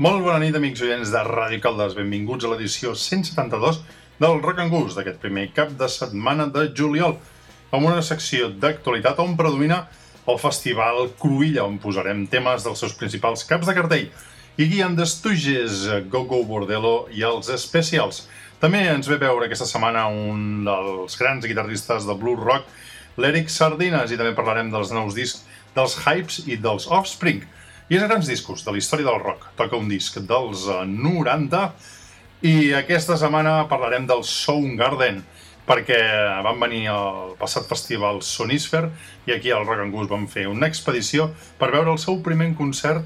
Molt bona nit, amics oients de Ràdio Caldes. Benvinguts a l'edició 172 del Rock and Gust d'aquest primer cap de setmana de juliol, amb una secció d'actualitat on predomina el Festival Cruïlla, on posarem temes dels seus principals caps de cartell. Iggy and the Stooges, Go Go Bordello i els Specials. També ens ve veure aquesta setmana un dels grans guitarristes de blues rock, l'Eric Sardines, i també parlarem dels nous discs dels Hypes i dels Offspring. I els grans discos de la història del rock. Toca un disc dels 90 i aquesta setmana parlarem del Soundgarden perquè van venir al passat festival Sonisfer i aquí al Rock and Goose vam fer una expedició per veure el seu primer concert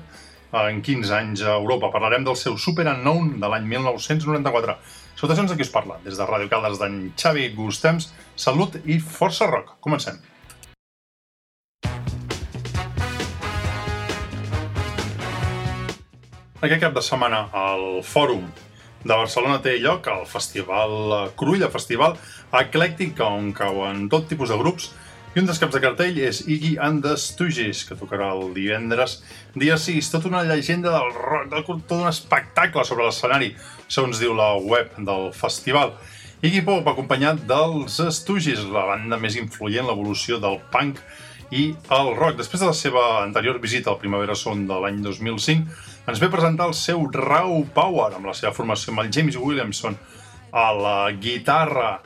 en 15 anys a Europa. Parlarem del seu Super Unknown de l'any 1994. Salutacions a qui us parla, des de Ràdio Caldes d'en Xavi Gustems. Salut i força rock. Comencem. Aquest cap de setmana al Fòrum de Barcelona té lloc el Festival Cruïlla, festival eclèctic on cauen tot tipus de grups i un dels caps de cartell és Iggy and the Stooges, que tocarà el divendres dia 6. Tot una llegenda del rock, del, tot un espectacle sobre l'escenari, segons diu la web del festival. Iggy Pop acompanyat dels Stooges, la banda més influent en l'evolució del punk i el rock. Després de la seva anterior visita al Primavera Sound de l'any 2005, ens ve presentar el seu Raw Power amb la seva formació amb el James Williamson a la guitarra,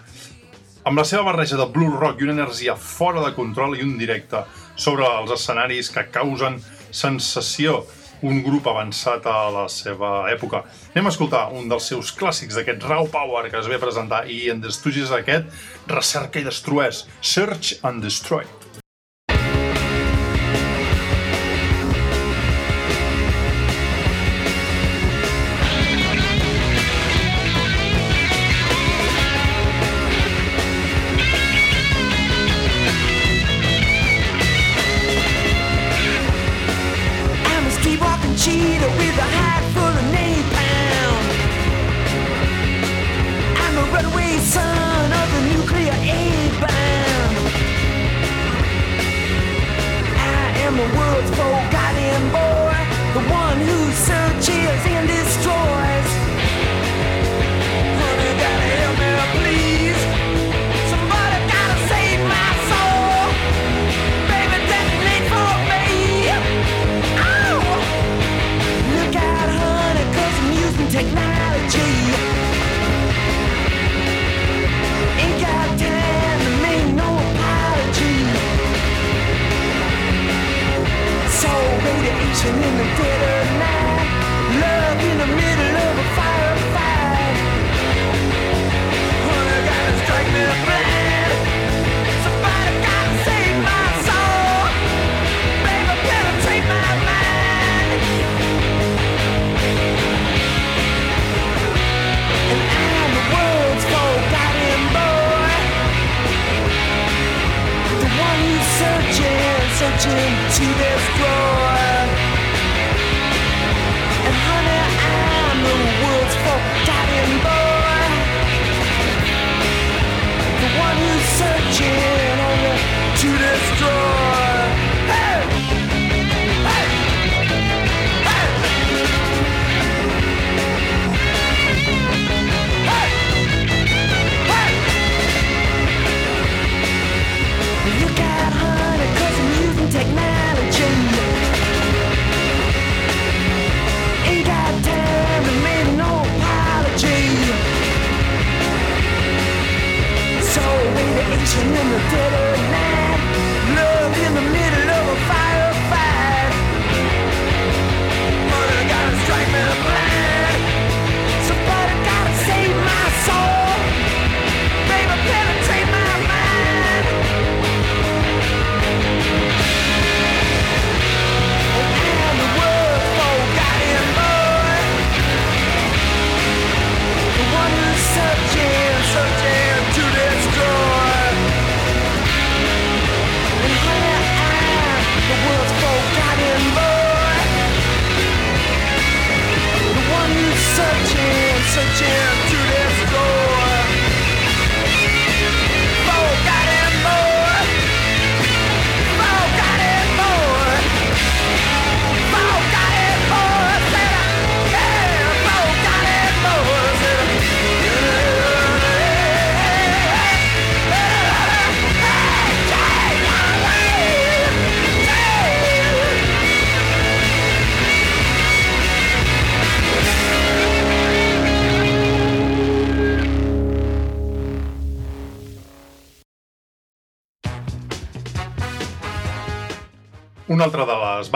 amb la seva barreja de blues rock i una energia fora de control i un directe sobre els escenaris que causen sensació un grup avançat a la seva època. Anem a escoltar un dels seus clàssics d'aquest Raw Power que es ve a presentar i en Destugis aquest Recerca i Destrueix, Search and Destroy.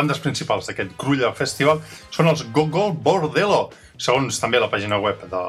Bandes principals d'aquest Crulla Festival són els Gogol Bordello, segons també la pàgina web de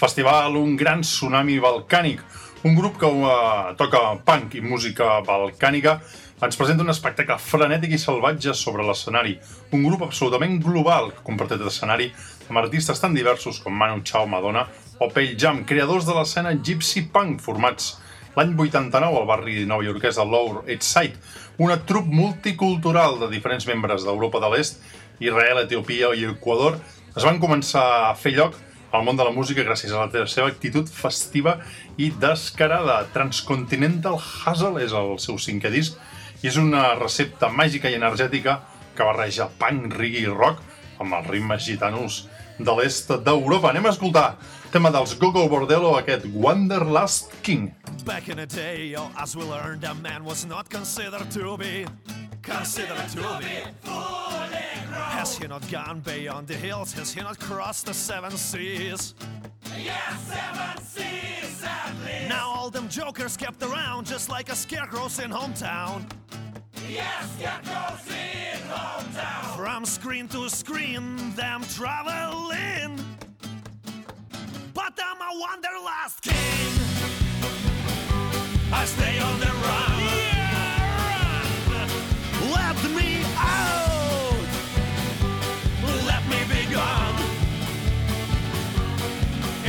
festival Un Gran Tsunami Balcànic, un grup que uh, toca punk i música balcànica ens presenta un espectacle frenètic i salvatge sobre l'escenari. Un grup absolutament global que compartit escenari amb artistes tan diversos com Manu Chao, Madonna o Pale Jam, creadors de l'escena Gypsy Punk, formats l'any 89 al barri novaiorquès de Lower East Side, una trup multicultural de diferents membres d'Europa de l'Est, Israel, Etiòpia i Equador, es van començar a fer lloc al món de la música gràcies a la seva actitud festiva i descarada. Transcontinental Hustle és el seu cinquè disc i és una recepta màgica i energètica que barreja punk, reggae i rock amb els ritmes gitanos de l'est d'Europa. Anem a escoltar tema dels Gogo Bordello, aquest Wanderlust King. Back in the day, oh, as we learned, a man was not considered to be considered to be Has he not gone beyond the hills? Has he not crossed the seven seas? Yes, seven seas, sadly. Now all them jokers kept around just like a scarecrow's in hometown. Yes, scarecrows in hometown. From screen to screen, them traveling. But I'm a wanderlust king. I stay on the run. Let me out. Let me be gone.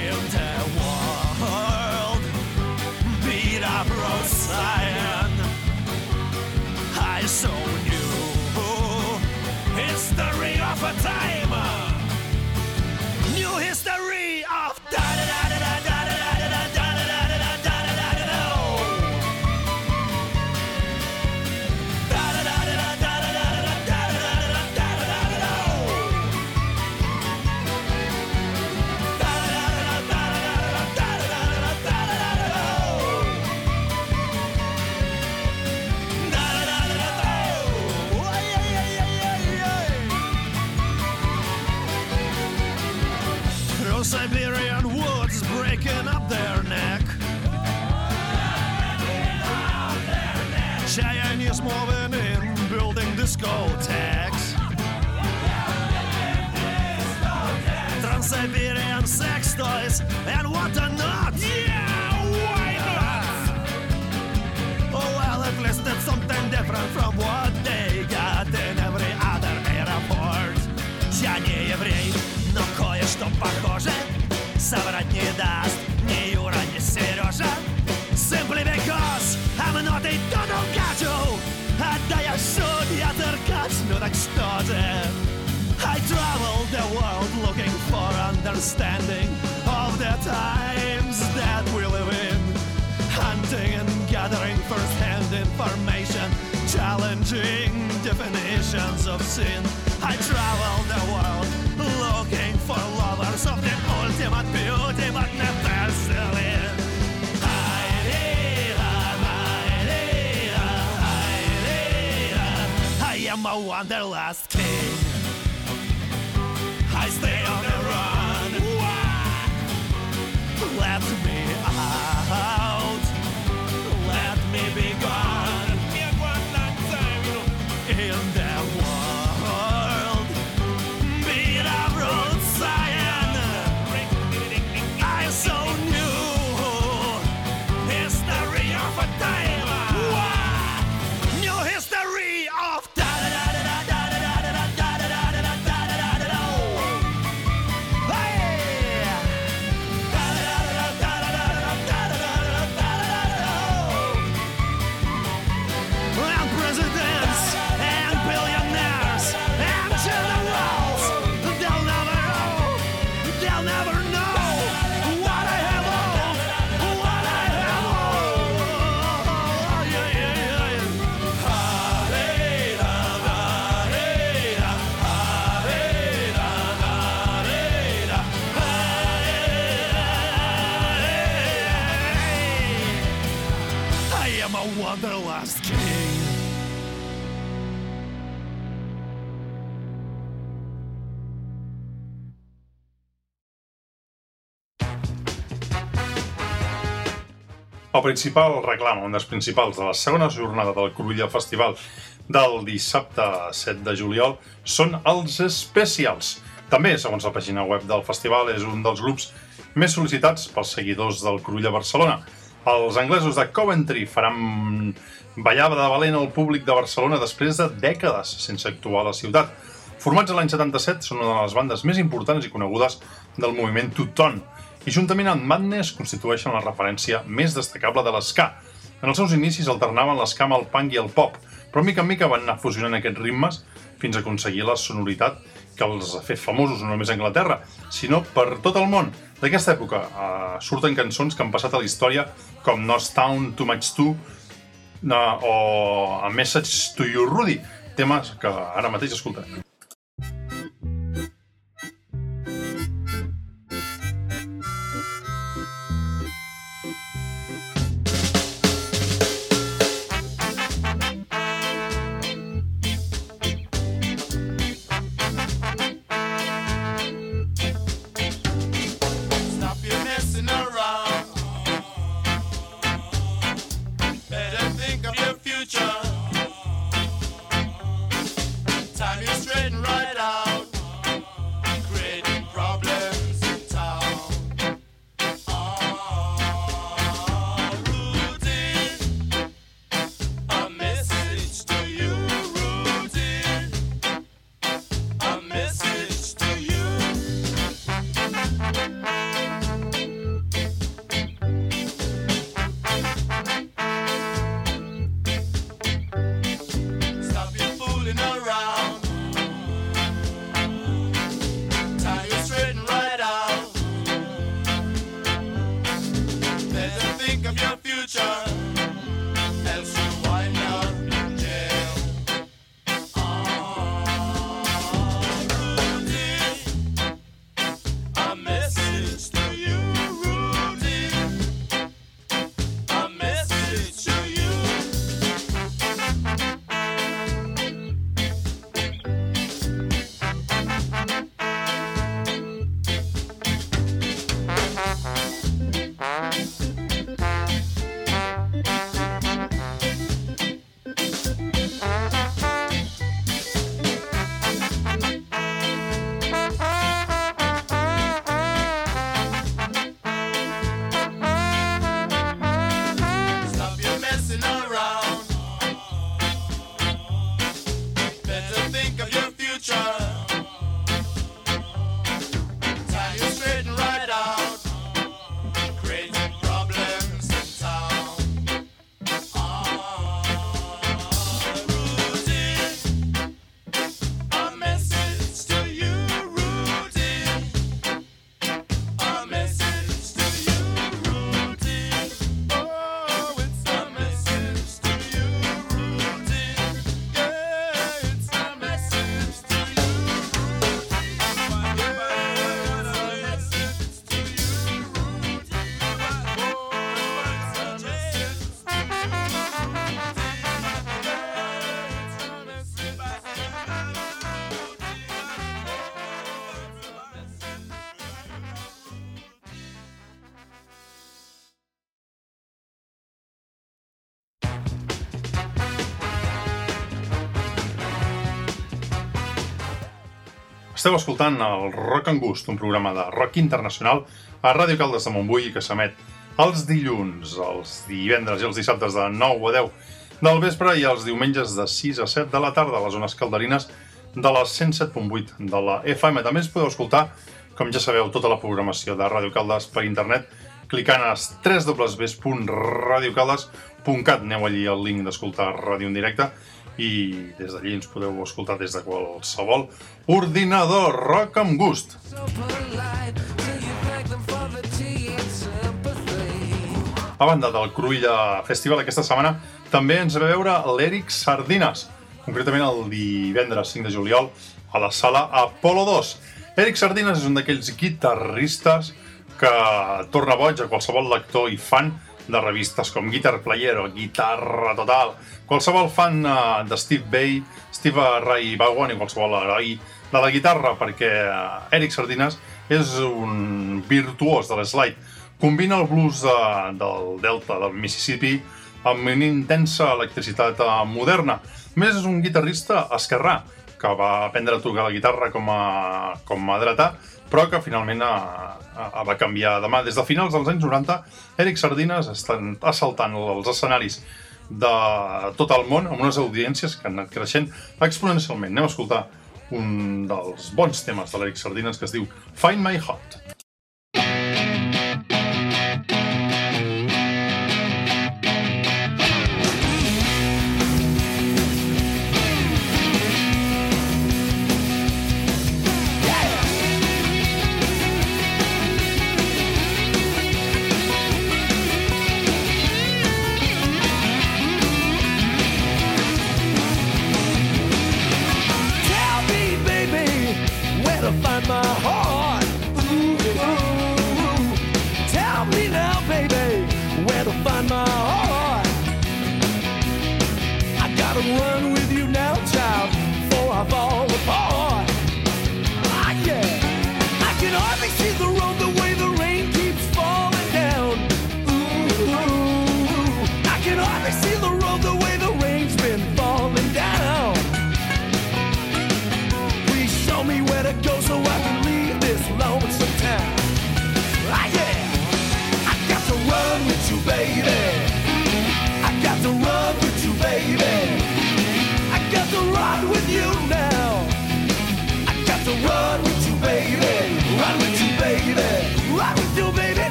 In world, beat up. I history of a time. New history muove extorted. I traveled the world looking for understanding of the times that we live in. Hunting and gathering first hand information, challenging definitions of sin. I traveled the world looking for lovers of the ultimate beauty. I'm a wanderlust king. I stay on the run. Why? Left me. Principal reclam, un dels principals de la segona jornada del Cruïlla Festival del dissabte 7 de juliol són els Specials. També, segons la pàgina web del festival, és un dels grups més sol·licitats pels seguidors del Cruïlla Barcelona. Els anglesos de Coventry faran ballava de valent al públic de Barcelona després de dècades sense actuar a la ciutat. Formats a l'any 77, són una de les bandes més importants i conegudes del moviment Tuton, i juntament amb Madness constitueixen la referència més destacable de l'esca. En els seus inicis alternaven l'esca amb el punk i el pop, però mica en mica van anar fusionant aquests ritmes fins a aconseguir la sonoritat que els ha fet famosos no només a Anglaterra, sinó per tot el món. D'aquesta època eh, surten cançons que han passat a la història com North Town, Too Much Too no, o A Message to You Rudy, temes que ara mateix escoltarem. Esteu escoltant el Rock en Gust, un programa de rock internacional a Ràdio Caldes de Montbui que s'emet els dilluns, els divendres i els dissabtes de 9 a 10 del vespre i els diumenges de 6 a 7 de la tarda a les zones calderines de la 107.8 de la FM. També ens podeu escoltar, com ja sabeu, tota la programació de Ràdio Caldes per internet clicant a www.radiocaldes.cat. Aneu allí al link d'escoltar ràdio en directe i des d'allí ens podeu escoltar des de qualsevol ordinador. Rock amb gust. A banda del Cruïlla Festival aquesta setmana, també ens ve a veure l'Eric Sardines, concretament el divendres 5 de juliol a la sala Apolo 2. Eric Sardines és un d'aquells guitarristes que torna boig a qualsevol lector i fan de revistes com Guitar Player o Guitarra Total. Qualsevol fan eh, de Steve Bay, Steve Ray Vaughan i qualsevol heroi de la guitarra, perquè eh, Eric Sardines és un virtuós de l'slide. Combina el blues de, del delta del Mississippi amb una intensa electricitat moderna. A més, és un guitarrista esquerrà, que va aprendre a tocar la guitarra com a, com a dreta, però que finalment ha, Ah, va canviar demà. Des de finals dels anys 90, Eric Sardines està assaltant els escenaris de tot el món amb unes audiències que han anat creixent exponencialment. Anem a escoltar un dels bons temes de l'Eric Sardines que es diu Find My Heart.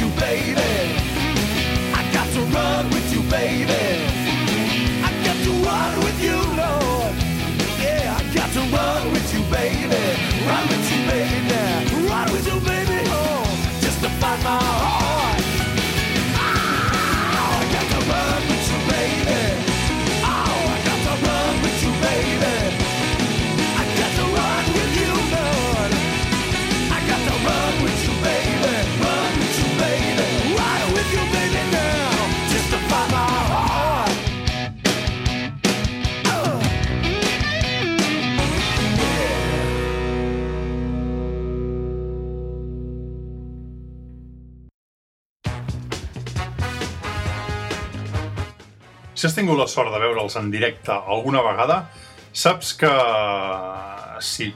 you, baby. si has tingut la sort de veure'ls en directe alguna vegada, saps que eh, si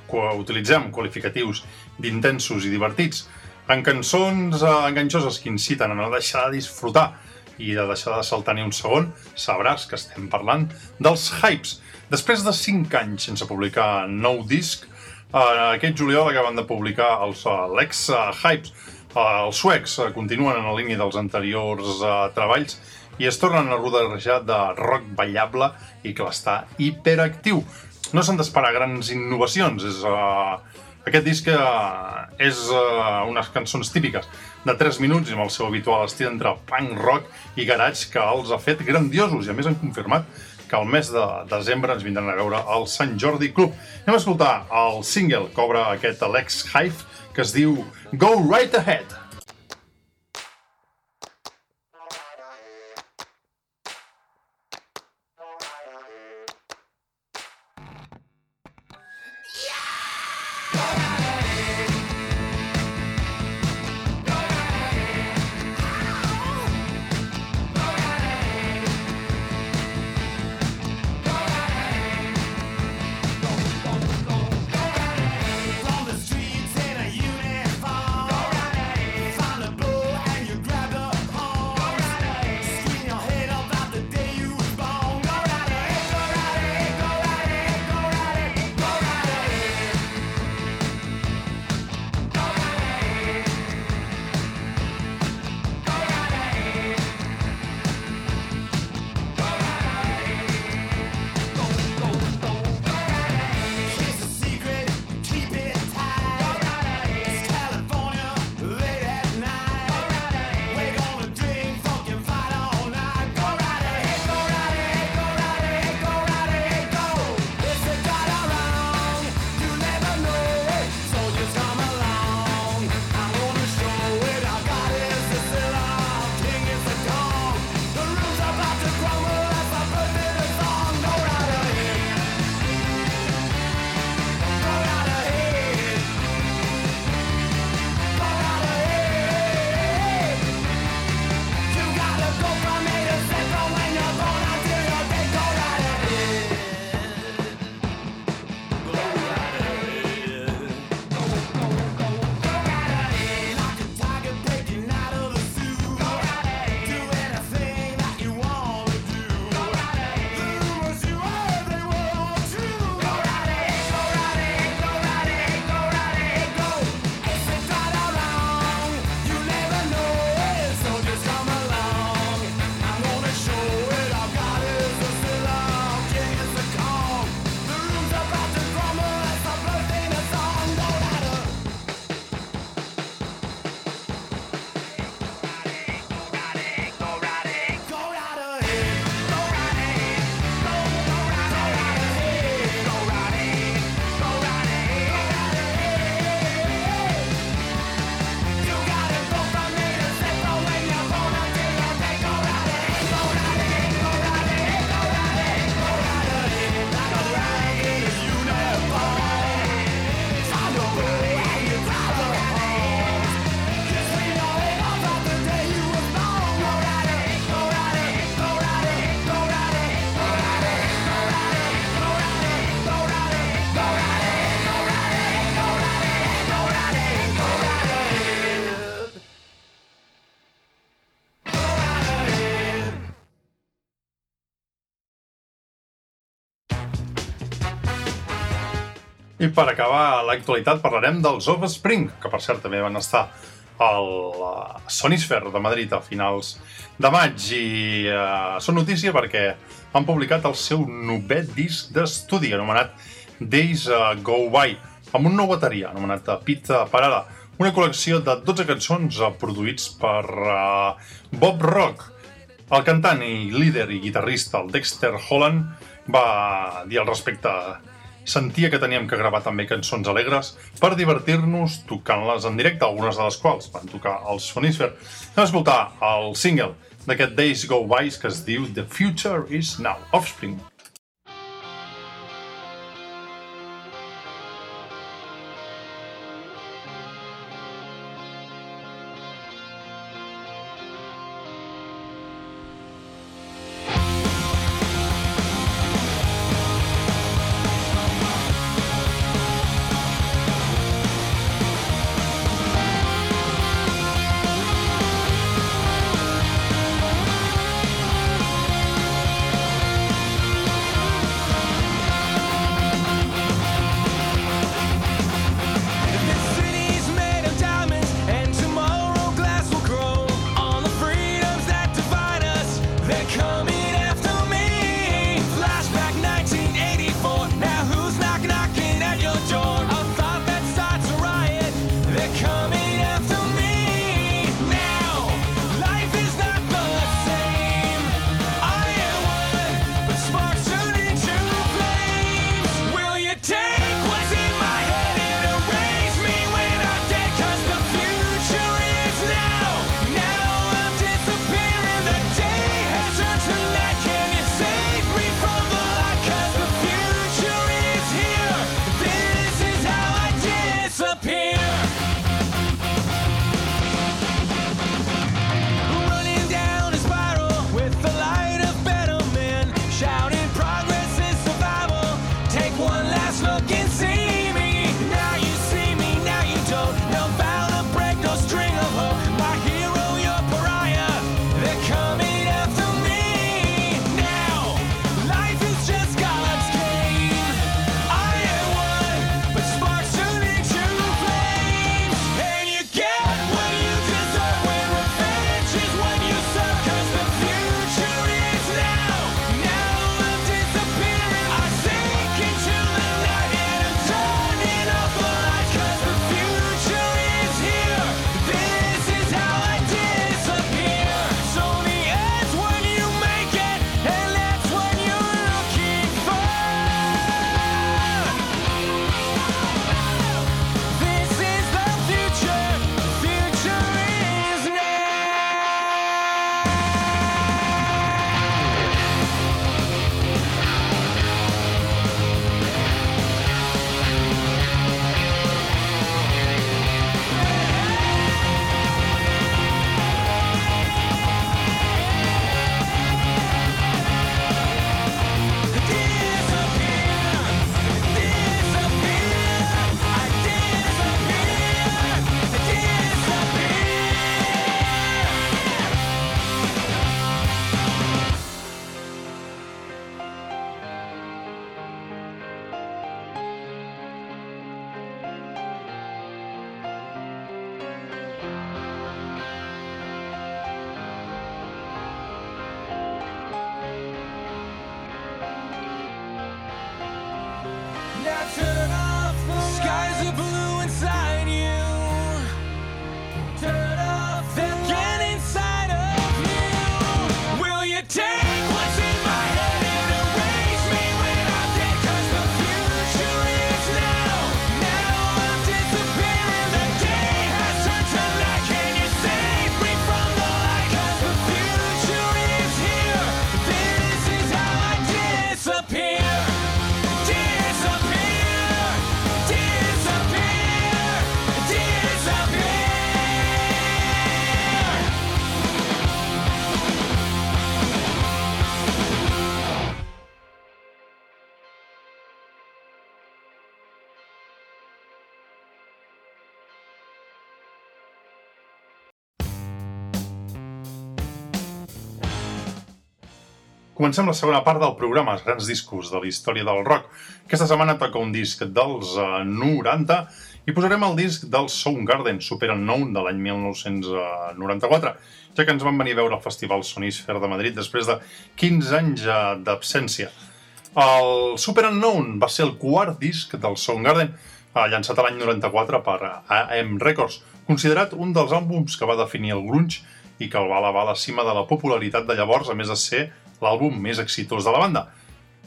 utilitzem qualificatius d'intensos i divertits en cançons eh, enganxoses que inciten a no deixar de disfrutar i de deixar de saltar ni un segon, sabràs que estem parlant dels Hypes. Després de 5 anys sense publicar nou disc, eh, aquest juliol acaben de publicar els Lex Hypes. Els suecs continuen en la línia dels anteriors treballs i es tornen a rodejar de rock ballable i que està hiperactiu. No s'han d'esperar grans innovacions. És, uh, aquest disc uh, és uh, unes cançons típiques de 3 minuts i amb el seu habitual estil entre punk rock i garage que els ha fet grandiosos i a més han confirmat que el mes de desembre ens vindran a veure al Sant Jordi Club. Anem a escoltar el single que obre aquest Alex Hive que es diu Go Right Ahead. Per acabar l'actualitat parlarem dels Offspring, que per cert també van estar al Sonisphere de Madrid a finals de maig. I uh, són notícia perquè han publicat el seu novè disc d'estudi anomenat Days Go By amb un nou bateria anomenat Pita Parada. Una col·lecció de 12 cançons uh, produïts per uh, Bob Rock. El cantant i líder i guitarrista, el Dexter Holland, va dir al respecte sentia que teníem que gravar també cançons alegres per divertir-nos tocant-les en directe, algunes de les quals van tocar els Phonisfer. Anem a escoltar el single d'aquest Days Go By que es diu The Future Is Now, Offspring. Comencem la segona part del programa, els grans discos de la història del rock. Aquesta setmana toca un disc dels eh, 90 i posarem el disc del Soundgarden, Super Unknown, de l'any 1994, ja que ens van venir a veure al Festival Sonisfer de Madrid després de 15 anys eh, d'absència. El Super Unknown va ser el quart disc del Soundgarden, eh, llançat l'any 94 per AM Records, considerat un dels àlbums que va definir el grunge i que el va elevar a la cima de la popularitat de llavors, a més de ser l'àlbum més exitós de la banda.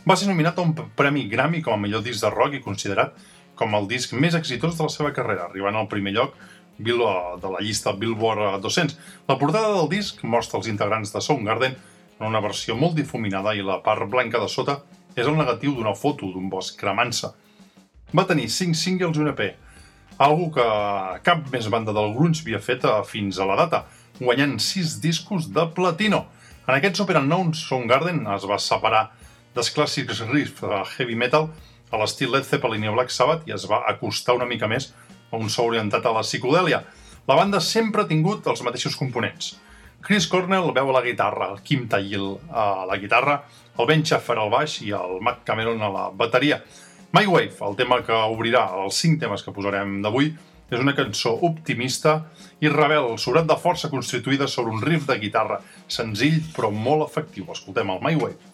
Va ser nominat a un premi Grammy com a millor disc de rock i considerat com el disc més exitós de la seva carrera, arribant al primer lloc Bill- de la llista Billboard 200. La portada del disc mostra els integrants de Soundgarden en una versió molt difuminada i la part blanca de sota és el negatiu d'una foto d'un bosc cremant-se. Va tenir 5 singles i un EP, algo que cap més banda del grunge havia fet eh, fins a la data, guanyant 6 discos de platino. En aquest Super Unknown, Soundgarden es va separar dels clàssics riffs de heavy metal a l'estil Led Zeppelin i Black Sabbath i es va acostar una mica més a un so orientat a la psicodèlia. La banda sempre ha tingut els mateixos components. Chris Cornell veu a la guitarra, el Kim Thayil a la guitarra, el Ben Schaffer al baix i el Matt Cameron a la bateria. My Wave, el tema que obrirà els cinc temes que posarem d'avui, és una cançó optimista i rebel, sobrat de força constituïda sobre un riff de guitarra senzill però molt efectiu. Escoltem el My Wave.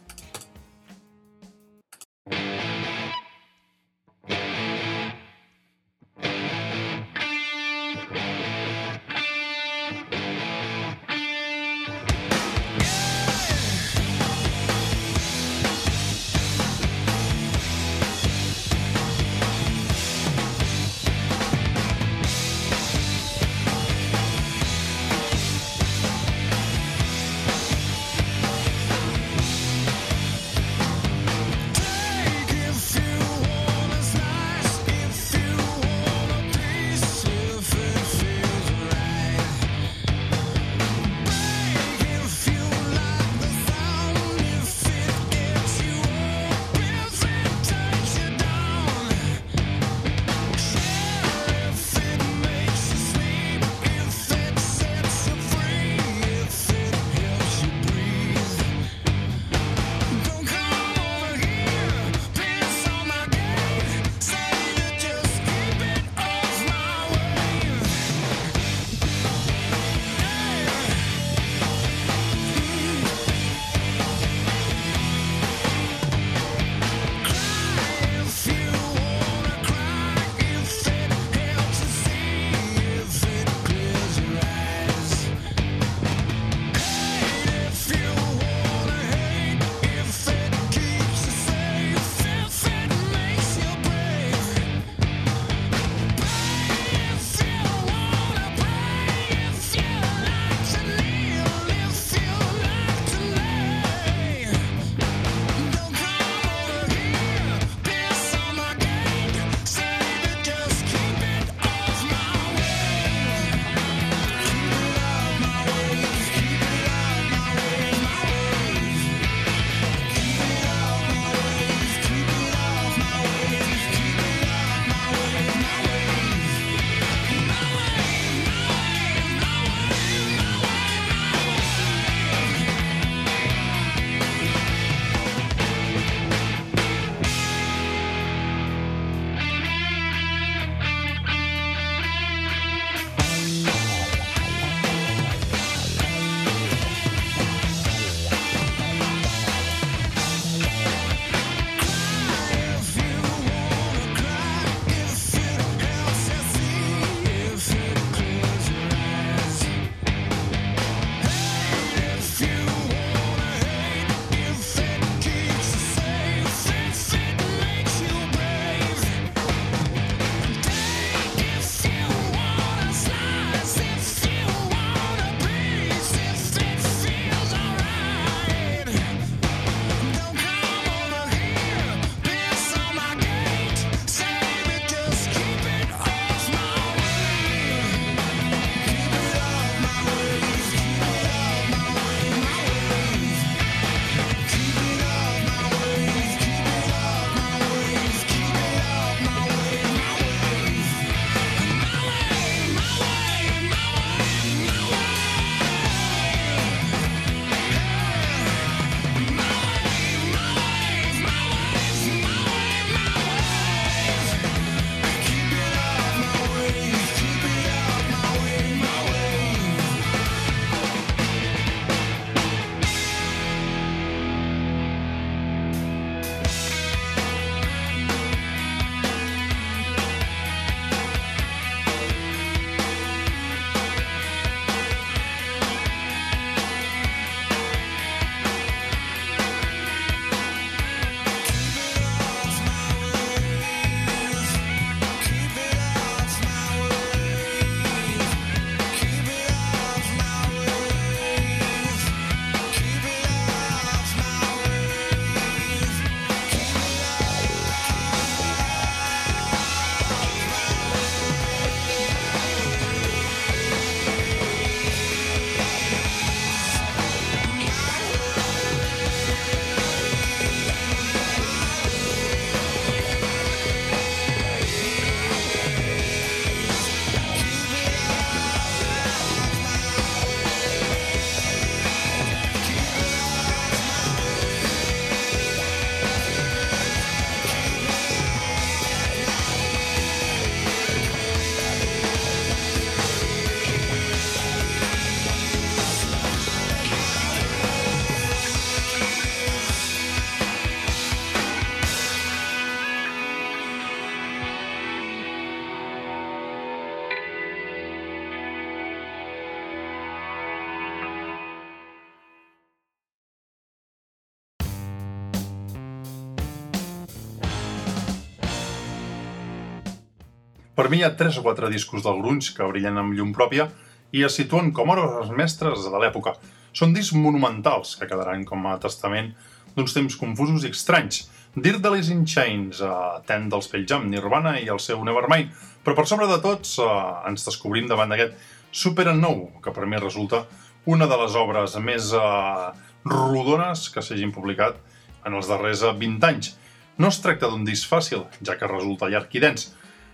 Per mi hi ha tres o quatre discos del grunge que brillen amb llum pròpia i es situen com obres mestres de l'època. Són discs monumentals que quedaran com a testament d'uns temps confusos i estranys. Dir de Alice in Chains, uh, Ten dels Pell Jam, Nirvana i el seu Nevermind. Però per sobre de tots uh, ens descobrim davant d'aquest Super Nou, que per mi resulta una de les obres més uh, rodones que s'hagin publicat en els darrers uh, 20 anys. No es tracta d'un disc fàcil, ja que resulta llarg i dens.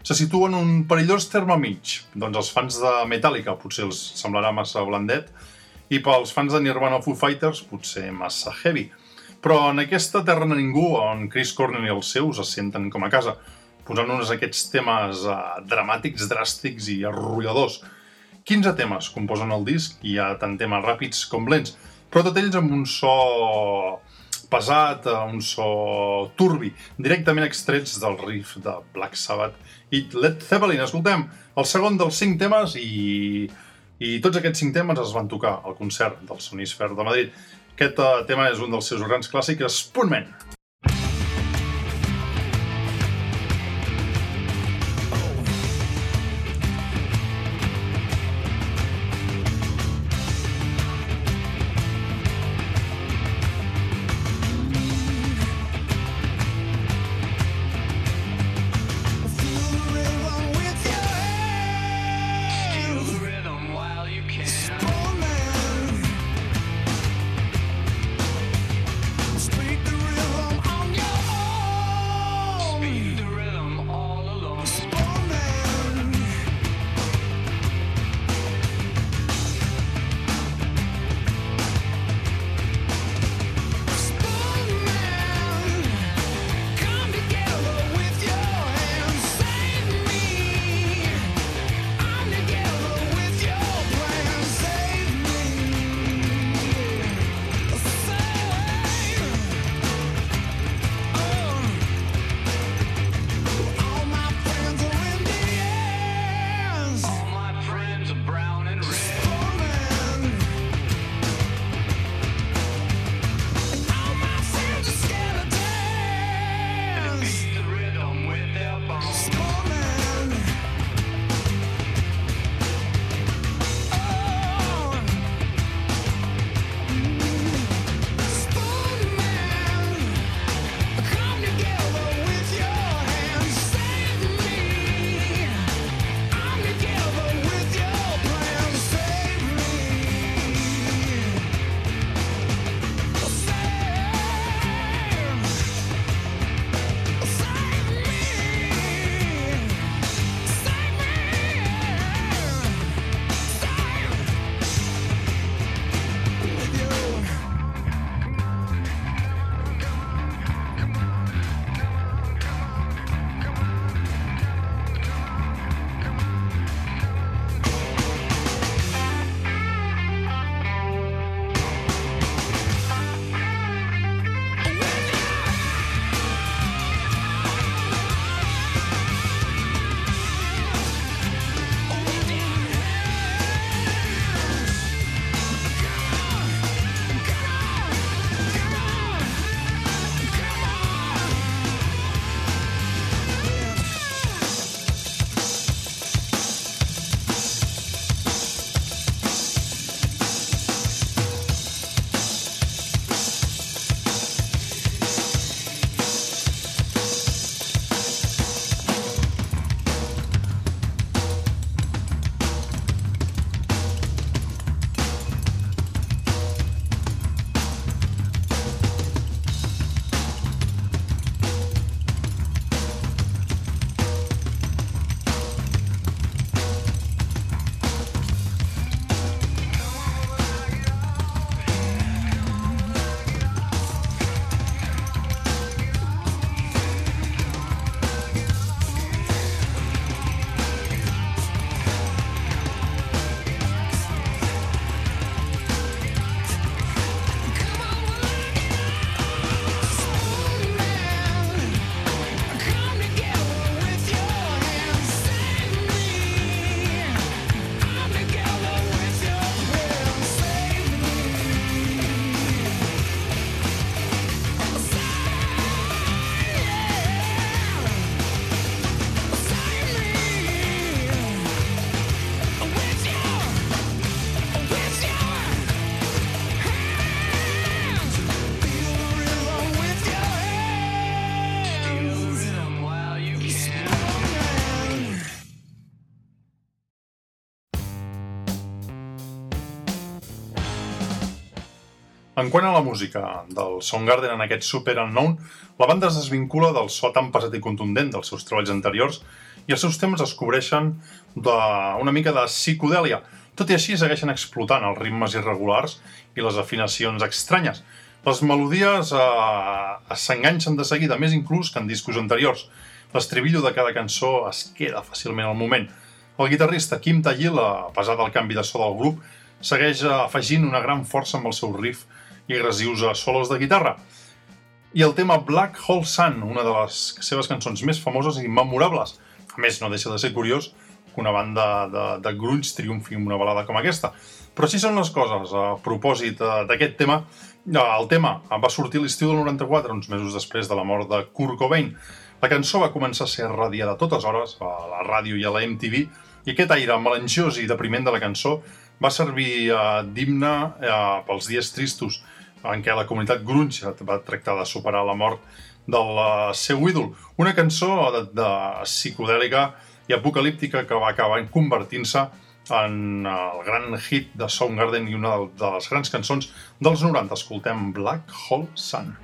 Se situa en un perillós terme mig. Doncs els fans de Metallica potser els semblarà massa blandet i pels fans de Nirvana o Foo Fighters potser massa heavy. Però en aquesta terra ningú, on Chris Cornell i els seus es senten com a casa, posant uns aquests temes uh, dramàtics, dràstics i arrolladors. 15 temes composen el disc i hi ha tant temes ràpids com lents, però tots ells amb un so pesat, eh, un so turbi, directament extrets del riff de Black Sabbath i Led Zeppelin. Escoltem el segon dels cinc temes i, i tots aquests cinc temes es van tocar al concert del Sonisfer de Madrid. Aquest uh, tema és un dels seus grans clàssics, Spoonman. En quant a la música del Soundgarden en aquest Super Unknown, la banda es desvincula del so tan pesat i contundent dels seus treballs anteriors i els seus temes es cobreixen d'una mica de psicodèlia. Tot i així, segueixen explotant els ritmes irregulars i les afinacions estranyes. Les melodies eh, s'enganxen de seguida, més inclús que en discos anteriors. L'estribillo de cada cançó es queda fàcilment al moment. El guitarrista Kim Tayil, a pesar del canvi de so del grup, segueix afegint una gran força amb el seu riff i agressius a solos de guitarra. I el tema Black Hole Sun, una de les seves cançons més famoses i memorables. A més, no deixa de ser curiós que una banda de, de grunge triomfi amb una balada com aquesta. Però així són les coses. A propòsit eh, d'aquest tema, eh, el tema va sortir l'estiu del 94, uns mesos després de la mort de Kurt Cobain. La cançó va començar a ser radiada a totes hores, a la ràdio i a la MTV, i aquest aire melangiós i depriment de la cançó va servir eh, d'himne eh, pels dies tristos en què la comunitat grunge va tractar de superar la mort del uh, seu ídol. Una cançó de, de psicodèlica i apocalíptica que va acabar convertint-se en el gran hit de Soundgarden i una de les grans cançons dels 90. Escoltem Black Hole Sun.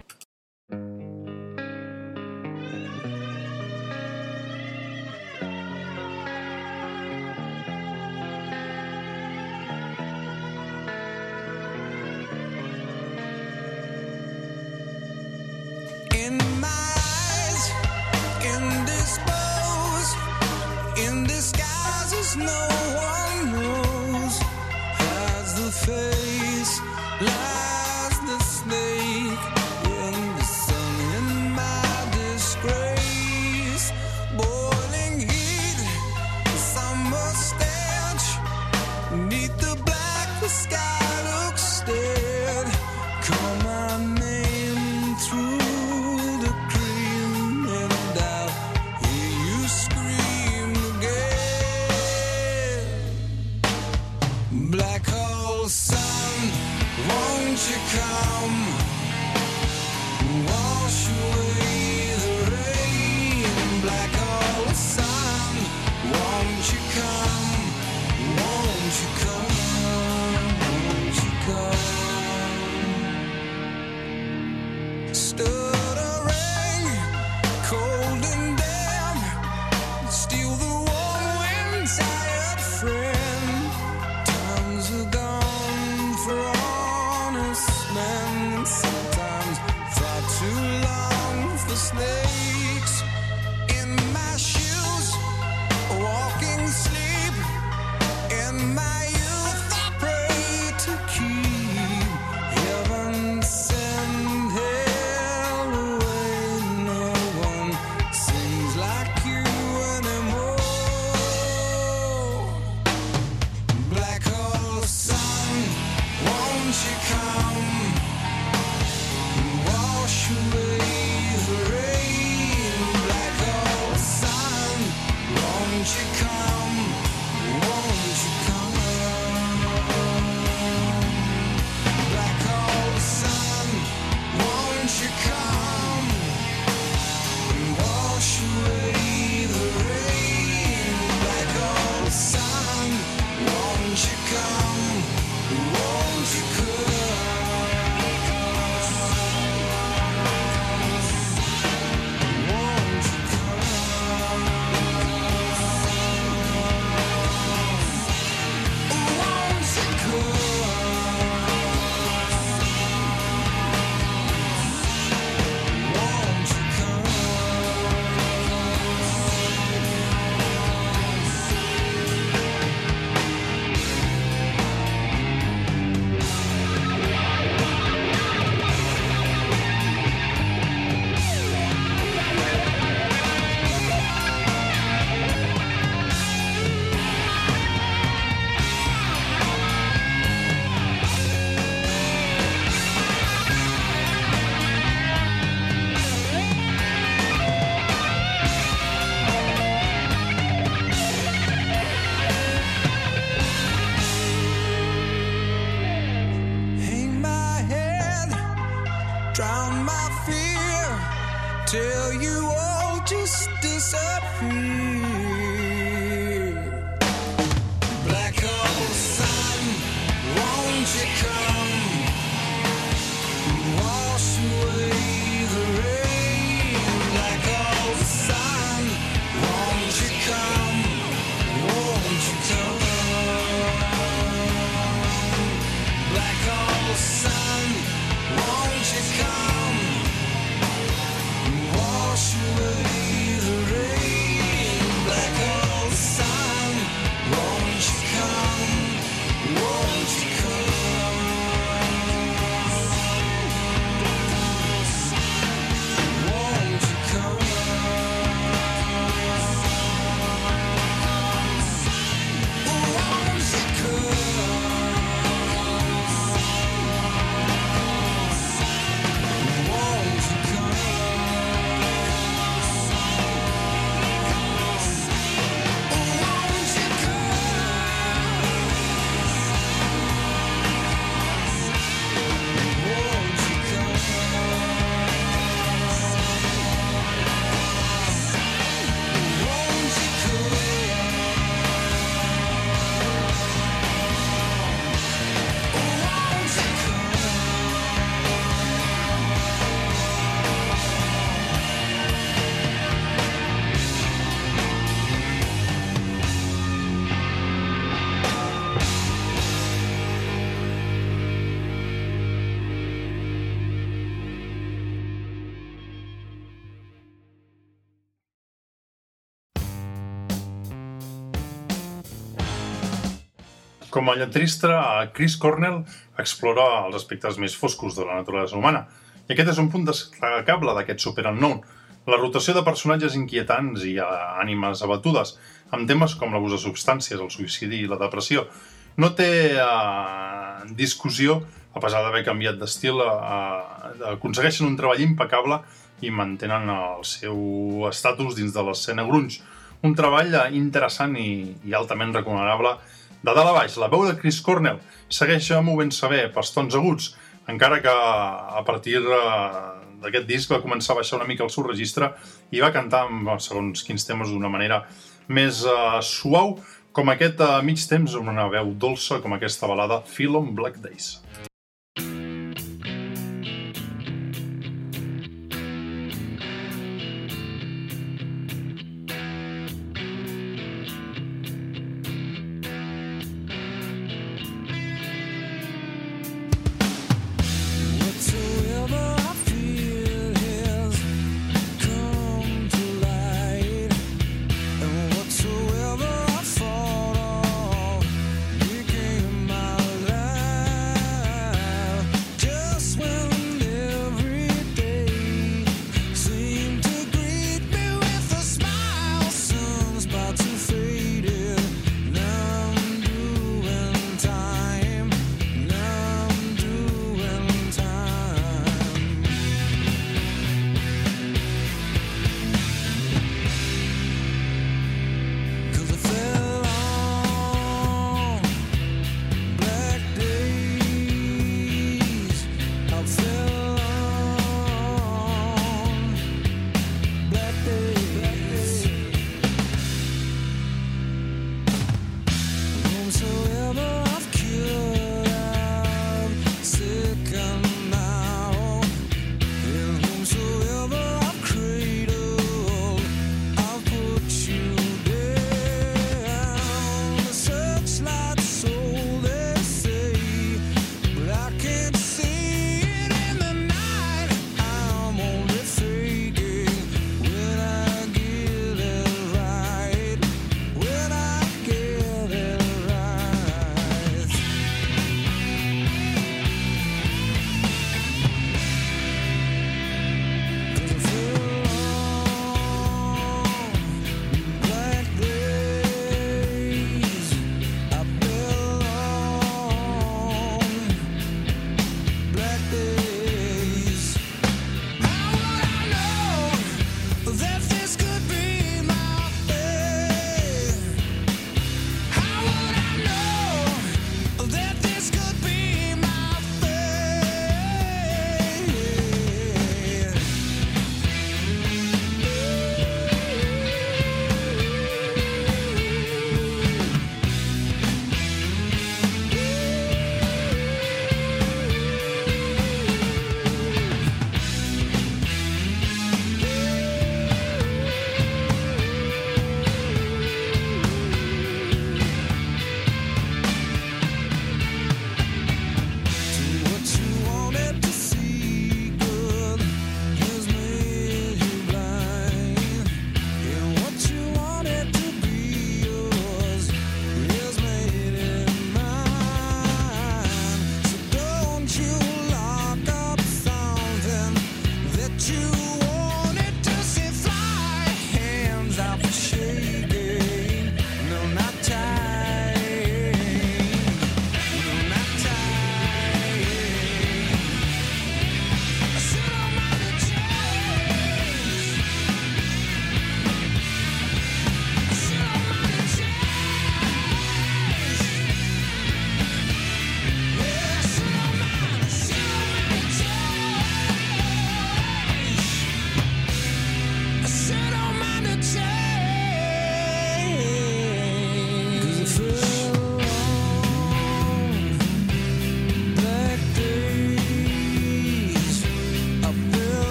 Com a lletrista, Chris Cornell explora els aspectes més foscos de la naturalesa humana. I aquest és un punt destacable d'aquest Super Unknown. La rotació de personatges inquietants i eh, ànimes abatudes, amb temes com l'abús de substàncies, el suïcidi i la depressió. No té eh, discussió, a pesar d'haver canviat d'estil, eh, aconsegueixen un treball impecable i mantenen el seu estatus dins de l'escena grunge. Un treball eh, interessant i, i altament recomanable de dalt a baix, la veu de Chris Cornell segueix movent-se bé pels tons aguts, encara que a partir eh, d'aquest disc va començar a baixar una mica el seu registre i va cantar, amb, segons quins temes, d'una manera més uh, suau, com aquest a mig temps amb una veu dolça com aquesta balada on Black Days.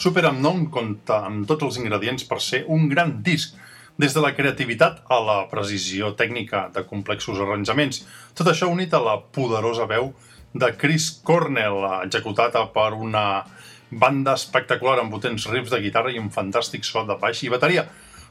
Super Unknown compta amb tots els ingredients per ser un gran disc, des de la creativitat a la precisió tècnica de complexos arranjaments. Tot això unit a la poderosa veu de Chris Cornell, executada per una banda espectacular amb potents riffs de guitarra i un fantàstic so de baix i bateria.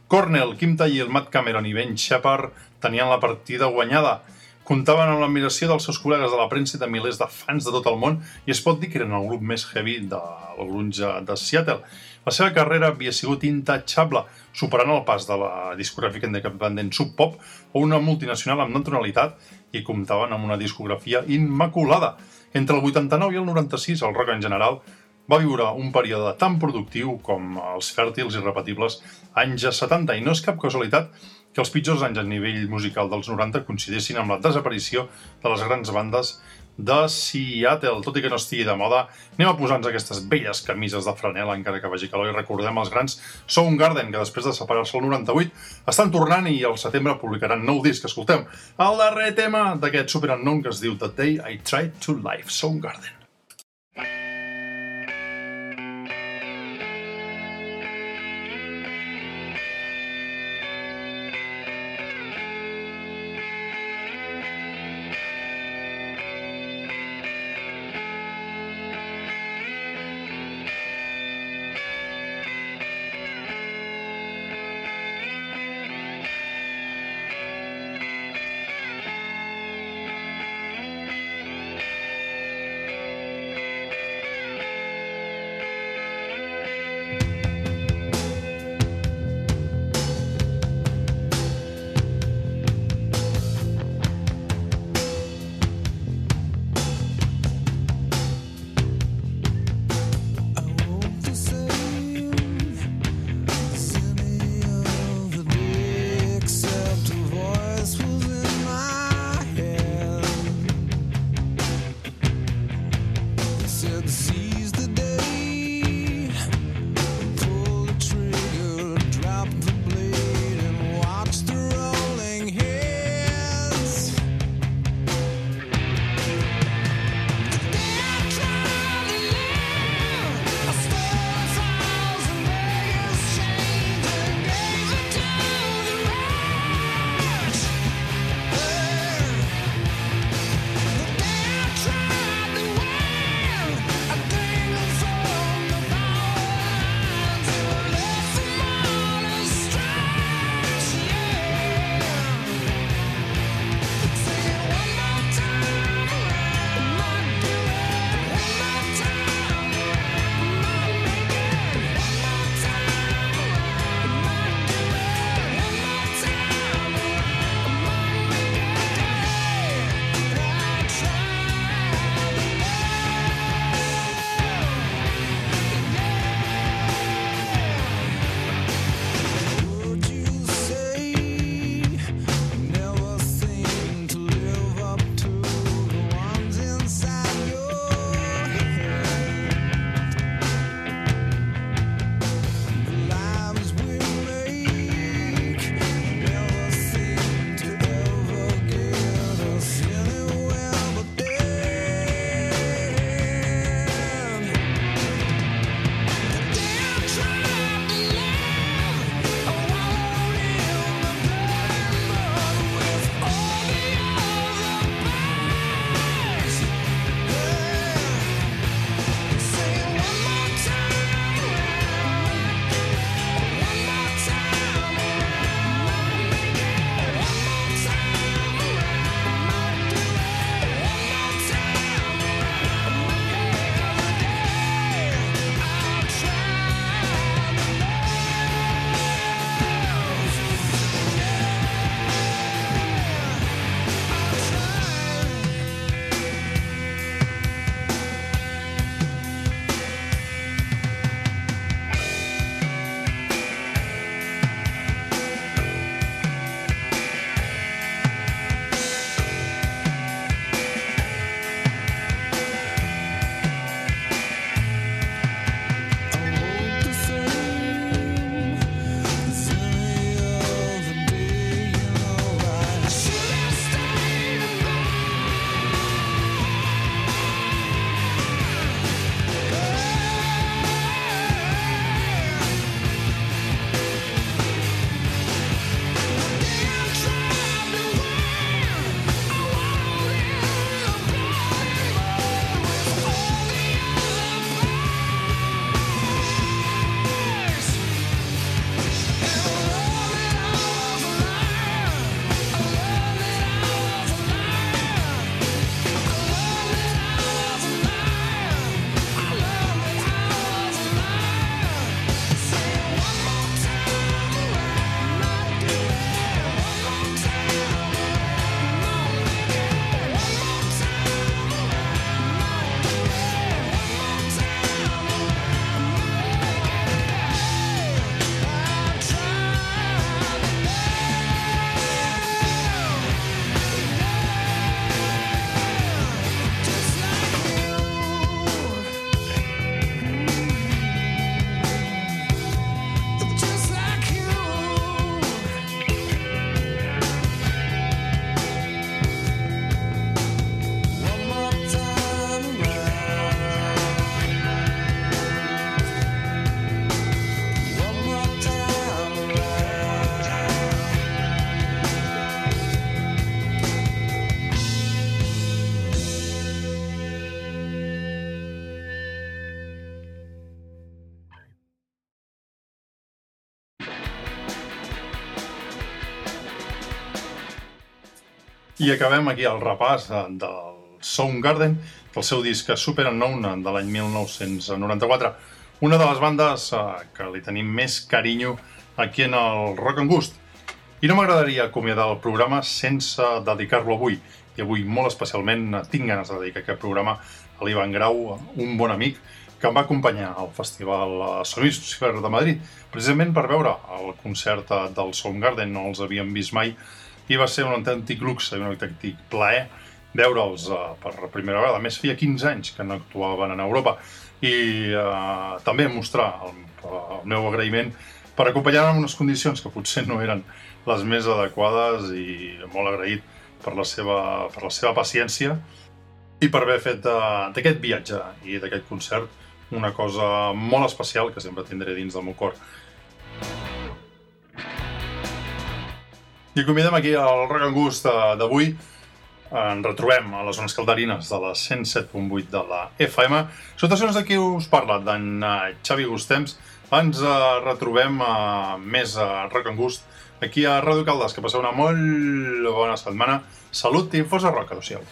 Cornell, Kim Taylor, Matt Cameron i Ben Shepard tenien la partida guanyada. Comptaven amb l'admiració dels seus col·legues de la premsa i de milers de fans de tot el món i es pot dir que eren el grup més heavy del grunge de Seattle. La seva carrera havia sigut intachable, superant el pas de la discogràfica independent Sub Pop o una multinacional amb non-tonalitat i comptaven amb una discografia immaculada. Entre el 89 i el 96, el rock en general va viure un període tan productiu com els fèrtils i repetibles anys 70 i no és cap casualitat que els pitjors anys a nivell musical dels 90 coincidissin amb la desaparició de les grans bandes de Seattle, tot i que no estigui de moda, anem a posar-nos aquestes velles camises de franela encara que vagi calor i recordem els grans Soundgarden, que després de separar-se el 98 estan tornant i al setembre publicaran nou disc. Escoltem el darrer tema d'aquest super unknown que es diu The Day I Tried to Live, Soundgarden. I acabem aquí el repàs eh, del Soundgarden, del seu disc Super Unknown eh, de l'any 1994. Una de les bandes eh, que li tenim més carinyo aquí en el Rock and Gust. I no m'agradaria acomiadar el programa sense dedicar-lo avui. I avui, molt especialment, tinc ganes de dedicar aquest programa a l'Ivan Grau, un bon amic, que em va acompanyar al Festival eh, Sonífer de Madrid, precisament per veure el concert del Soundgarden, no els havíem vist mai, i va ser un autèntic luxe i un autèntic plaer veure'ls uh, per primera vegada. A més, feia 15 anys que no actuaven en Europa i uh, també mostrar el, el meu agraïment per acompanyar-me en unes condicions que potser no eren les més adequades i molt agraït per la seva, per la seva paciència i per haver fet uh, d'aquest viatge i d'aquest concert una cosa molt especial que sempre tindré dins del meu cor. I acomiadem aquí el Rock and Gust eh, d'avui. Ens retrobem a les zones calderines de la 107.8 de la FM. Salutacions de qui us parla, d'en eh, Xavi Gustems. Ens eh, retrobem a més a Rock and Gust aquí a Ràdio Caldes. Que passeu una molt bona setmana. Salut i força rock, adéu-siau.